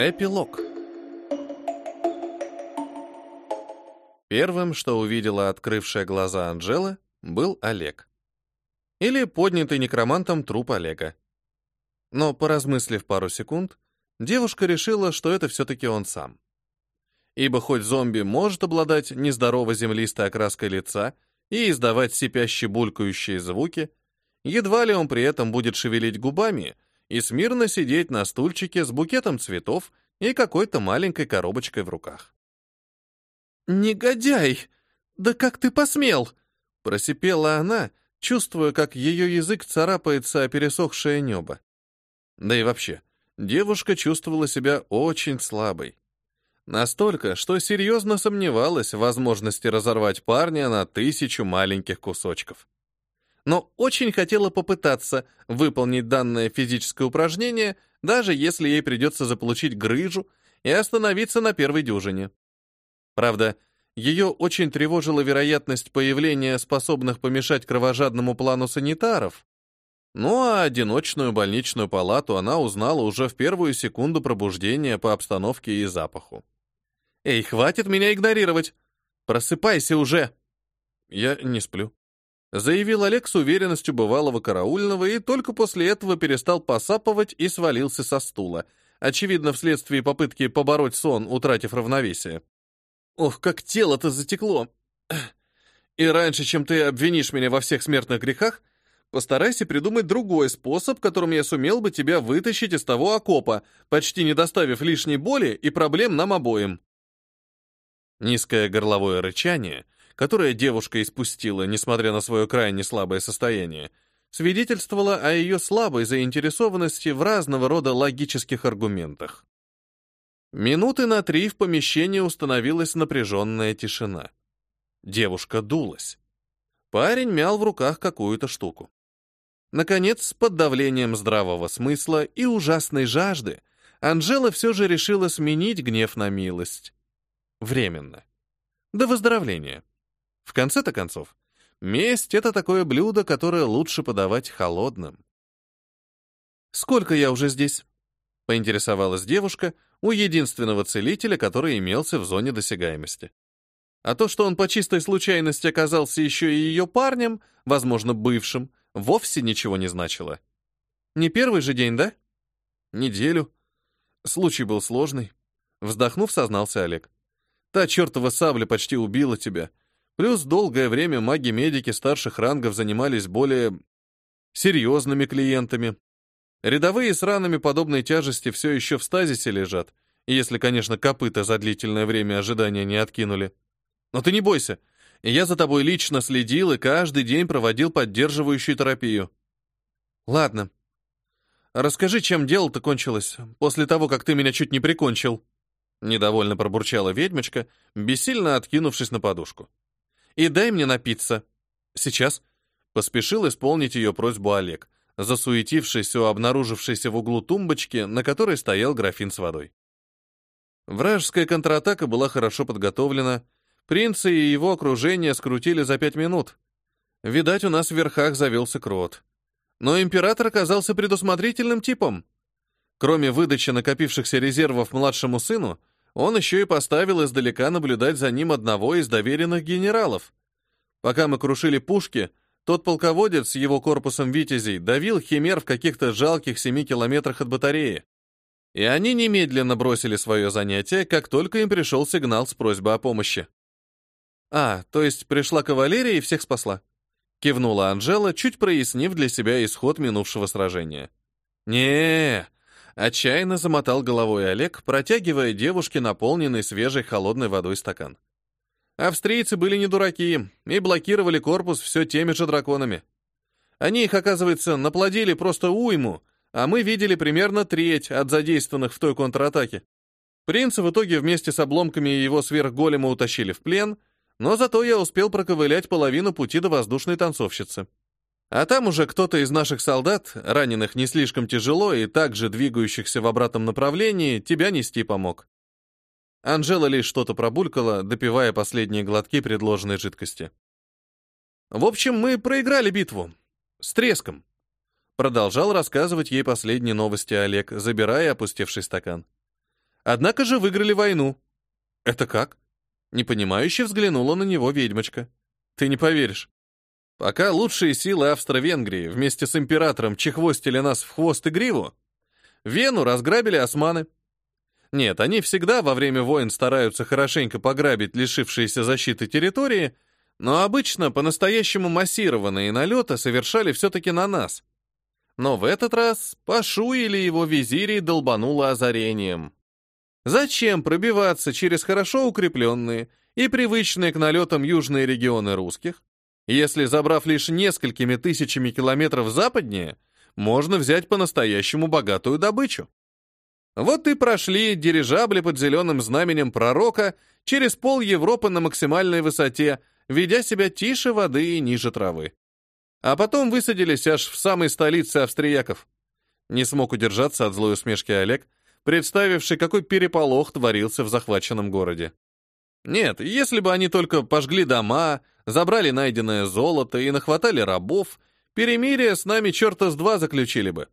Эпилог Первым, что увидела открывшая глаза Анжела, был Олег. Или поднятый некромантом труп Олега. Но, поразмыслив пару секунд, девушка решила, что это все-таки он сам. Ибо хоть зомби может обладать нездорово землистой окраской лица и издавать сипящие булькающие звуки, едва ли он при этом будет шевелить губами и смирно сидеть на стульчике с букетом цветов и какой-то маленькой коробочкой в руках. «Негодяй! Да как ты посмел?» Просипела она, чувствуя, как ее язык царапается о пересохшее небо. Да и вообще, девушка чувствовала себя очень слабой. Настолько, что серьезно сомневалась в возможности разорвать парня на тысячу маленьких кусочков. Но очень хотела попытаться выполнить данное физическое упражнение, даже если ей придется заполучить грыжу и остановиться на первой дюжине. Правда, ее очень тревожила вероятность появления способных помешать кровожадному плану санитаров. Ну а одиночную больничную палату она узнала уже в первую секунду пробуждения по обстановке и запаху. «Эй, хватит меня игнорировать! Просыпайся уже!» «Я не сплю», — заявил Олег с уверенностью бывалого караульного и только после этого перестал посапывать и свалился со стула, очевидно, вследствие попытки побороть сон, утратив равновесие. Ох, как тело-то затекло. И раньше, чем ты обвинишь меня во всех смертных грехах, постарайся придумать другой способ, которым я сумел бы тебя вытащить из того окопа, почти не доставив лишней боли и проблем нам обоим. Низкое горловое рычание, которое девушка испустила, несмотря на свое крайне слабое состояние, свидетельствовало о ее слабой заинтересованности в разного рода логических аргументах. Минуты на три в помещении установилась напряженная тишина. Девушка дулась. Парень мял в руках какую-то штуку. Наконец, под давлением здравого смысла и ужасной жажды, Анжела все же решила сменить гнев на милость. Временно. До выздоровления. В конце-то концов, месть — это такое блюдо, которое лучше подавать холодным. «Сколько я уже здесь?» — поинтересовалась девушка — у единственного целителя, который имелся в зоне досягаемости. А то, что он по чистой случайности оказался еще и ее парнем, возможно, бывшим, вовсе ничего не значило. Не первый же день, да? Неделю. Случай был сложный. Вздохнув, сознался Олег. Та чертова сабля почти убила тебя. Плюс долгое время маги-медики старших рангов занимались более серьезными клиентами, Рядовые с ранами подобной тяжести все еще в стазисе лежат, если, конечно, копыта за длительное время ожидания не откинули. Но ты не бойся, я за тобой лично следил и каждый день проводил поддерживающую терапию. Ладно. Расскажи, чем дело-то кончилось, после того, как ты меня чуть не прикончил. Недовольно пробурчала ведьмочка, бессильно откинувшись на подушку. И дай мне напиться. Сейчас. Поспешил исполнить ее просьбу Олег, засуетившись у обнаружившейся в углу тумбочки, на которой стоял графин с водой. Вражеская контратака была хорошо подготовлена, принца и его окружение скрутили за пять минут. Видать, у нас в верхах завелся крот. Но император оказался предусмотрительным типом. Кроме выдачи накопившихся резервов младшему сыну, он еще и поставил издалека наблюдать за ним одного из доверенных генералов. Пока мы крушили пушки, тот полководец с его корпусом витязей давил химер в каких-то жалких семи километрах от батареи. И они немедленно бросили свое занятие, как только им пришел сигнал с просьбой о помощи. «А, то есть пришла кавалерия и всех спасла?» Кивнула Анжела, чуть прояснив для себя исход минувшего сражения. не отчаянно замотал головой Олег, протягивая девушке наполненный свежей холодной водой стакан. Австрийцы были не дураки и блокировали корпус все теми же драконами. Они их, оказывается, наплодили просто уйму, а мы видели примерно треть от задействованных в той контратаке. Принца в итоге вместе с обломками его сверхголема утащили в плен, но зато я успел проковылять половину пути до воздушной танцовщицы. А там уже кто-то из наших солдат, раненых не слишком тяжело и также двигающихся в обратном направлении, тебя нести помог. Анжела лишь что-то пробулькала, допивая последние глотки предложенной жидкости. В общем, мы проиграли битву. С треском. Продолжал рассказывать ей последние новости Олег, забирая опустевший стакан. Однако же выиграли войну. Это как? Непонимающе взглянула на него ведьмочка. Ты не поверишь. Пока лучшие силы Австро-Венгрии вместе с императором чехвостили нас в хвост и гриву, Вену разграбили османы. Нет, они всегда во время войн стараются хорошенько пограбить лишившиеся защиты территории, но обычно по-настоящему массированные налеты совершали все-таки на нас. Но в этот раз Пашу или его визири долбануло озарением. Зачем пробиваться через хорошо укрепленные и привычные к налетам южные регионы русских, если, забрав лишь несколькими тысячами километров западнее, можно взять по-настоящему богатую добычу? Вот и прошли дирижабли под зеленым знаменем пророка через пол Европы на максимальной высоте, ведя себя тише воды и ниже травы. А потом высадились аж в самой столице австрияков. Не смог удержаться от злой усмешки Олег, представивший, какой переполох творился в захваченном городе. Нет, если бы они только пожгли дома, забрали найденное золото и нахватали рабов, перемирие с нами черта с два заключили бы.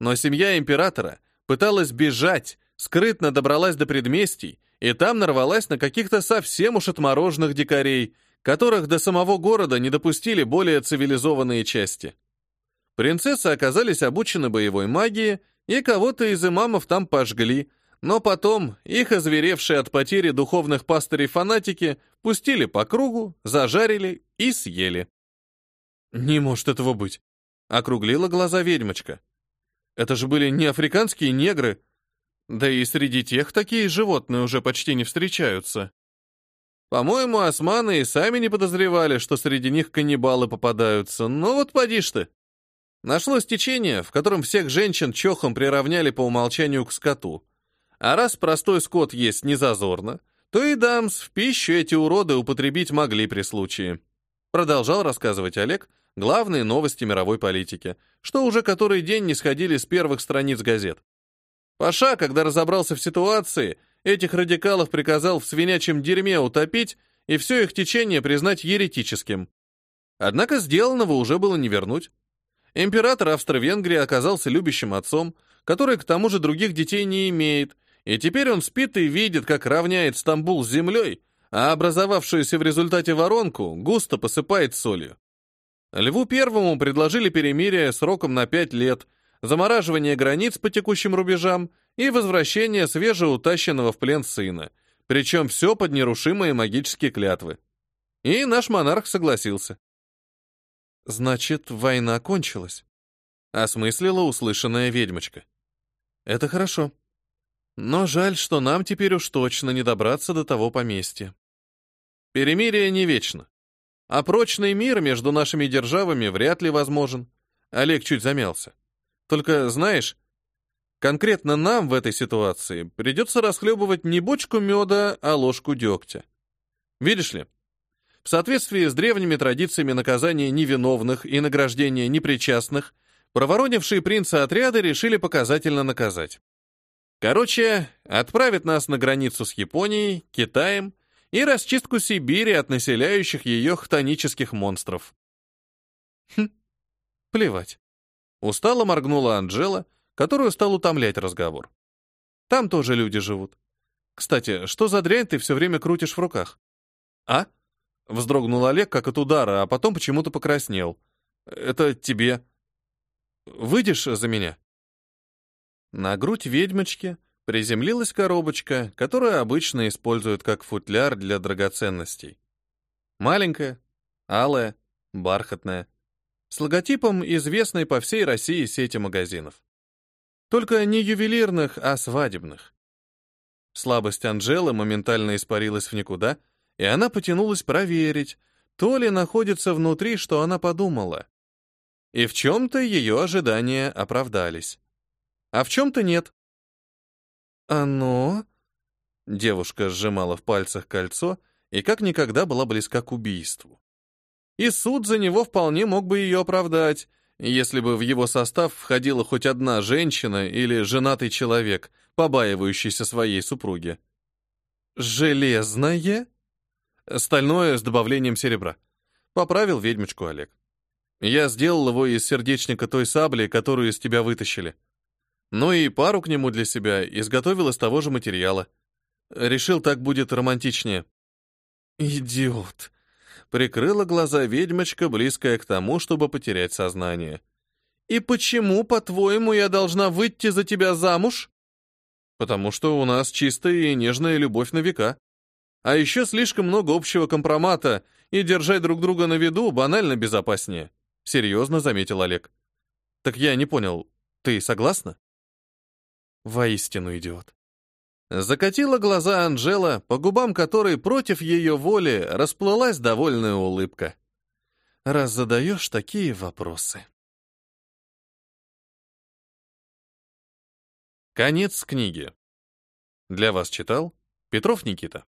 Но семья императора пыталась бежать, скрытно добралась до предместий, и там нарвалась на каких-то совсем уж отмороженных дикарей, которых до самого города не допустили более цивилизованные части. Принцессы оказались обучены боевой магии, и кого-то из имамов там пожгли, но потом их озверевшие от потери духовных пастырей фанатики пустили по кругу, зажарили и съели. «Не может этого быть», — округлила глаза ведьмочка. «Это же были не африканские негры, да и среди тех такие животные уже почти не встречаются». По-моему, османы и сами не подозревали, что среди них каннибалы попадаются, но вот поди ж ты. Нашлось течение, в котором всех женщин чохом приравняли по умолчанию к скоту. А раз простой скот есть не зазорно, то и дамс в пищу эти уроды употребить могли при случае. Продолжал рассказывать Олег главные новости мировой политики, что уже который день не сходили с первых страниц газет. Паша, когда разобрался в ситуации, этих радикалов приказал в свинячьем дерьме утопить и все их течение признать еретическим. Однако сделанного уже было не вернуть. Император Австро-Венгрии оказался любящим отцом, который к тому же других детей не имеет, и теперь он спит и видит, как равняет Стамбул с землей, а образовавшуюся в результате воронку густо посыпает солью. Льву Первому предложили перемирие сроком на пять лет, замораживание границ по текущим рубежам и возвращение свежеутащенного в плен сына, причем все под нерушимые магические клятвы. И наш монарх согласился. Значит, война кончилась. Осмыслила услышанная ведьмочка. Это хорошо. Но жаль, что нам теперь уж точно не добраться до того поместья. Перемирие не вечно. А прочный мир между нашими державами вряд ли возможен. Олег чуть замялся. Только, знаешь, конкретно нам в этой ситуации придется расхлебывать не бочку меда, а ложку дегтя. Видишь ли, в соответствии с древними традициями наказания невиновных и награждения непричастных, проворонившие принца отряды решили показательно наказать. Короче, отправят нас на границу с Японией, Китаем и расчистку Сибири от населяющих ее хтонических монстров. Хм, плевать. Устало моргнула Анжела, которую стал утомлять разговор. Там тоже люди живут. Кстати, что за дрянь ты все время крутишь в руках? А? Вздрогнул Олег, как от удара, а потом почему-то покраснел. «Это тебе. Выйдешь за меня?» На грудь ведьмочки приземлилась коробочка, которую обычно используют как футляр для драгоценностей. Маленькая, алая, бархатная, с логотипом известной по всей России сети магазинов. Только не ювелирных, а свадебных. Слабость Анжелы моментально испарилась в никуда — и она потянулась проверить, то ли находится внутри, что она подумала. И в чем-то ее ожидания оправдались. А в чем-то нет. «Оно?» Девушка сжимала в пальцах кольцо и как никогда была близка к убийству. И суд за него вполне мог бы ее оправдать, если бы в его состав входила хоть одна женщина или женатый человек, побаивающийся своей супруги. «Железное?» Стальное с добавлением серебра. Поправил ведьмочку Олег. Я сделал его из сердечника той сабли, которую из тебя вытащили. Ну и пару к нему для себя изготовил из того же материала. Решил, так будет романтичнее. Идиот. Прикрыла глаза ведьмочка, близкая к тому, чтобы потерять сознание. И почему, по-твоему, я должна выйти за тебя замуж? Потому что у нас чистая и нежная любовь на века. А еще слишком много общего компромата, и держать друг друга на виду банально безопаснее. Серьезно заметил Олег. Так я не понял, ты согласна? Воистину идиот. Закатила глаза Анжела, по губам которой против ее воли расплылась довольная улыбка. Раз задаешь такие вопросы. Конец книги. Для вас читал Петров Никита.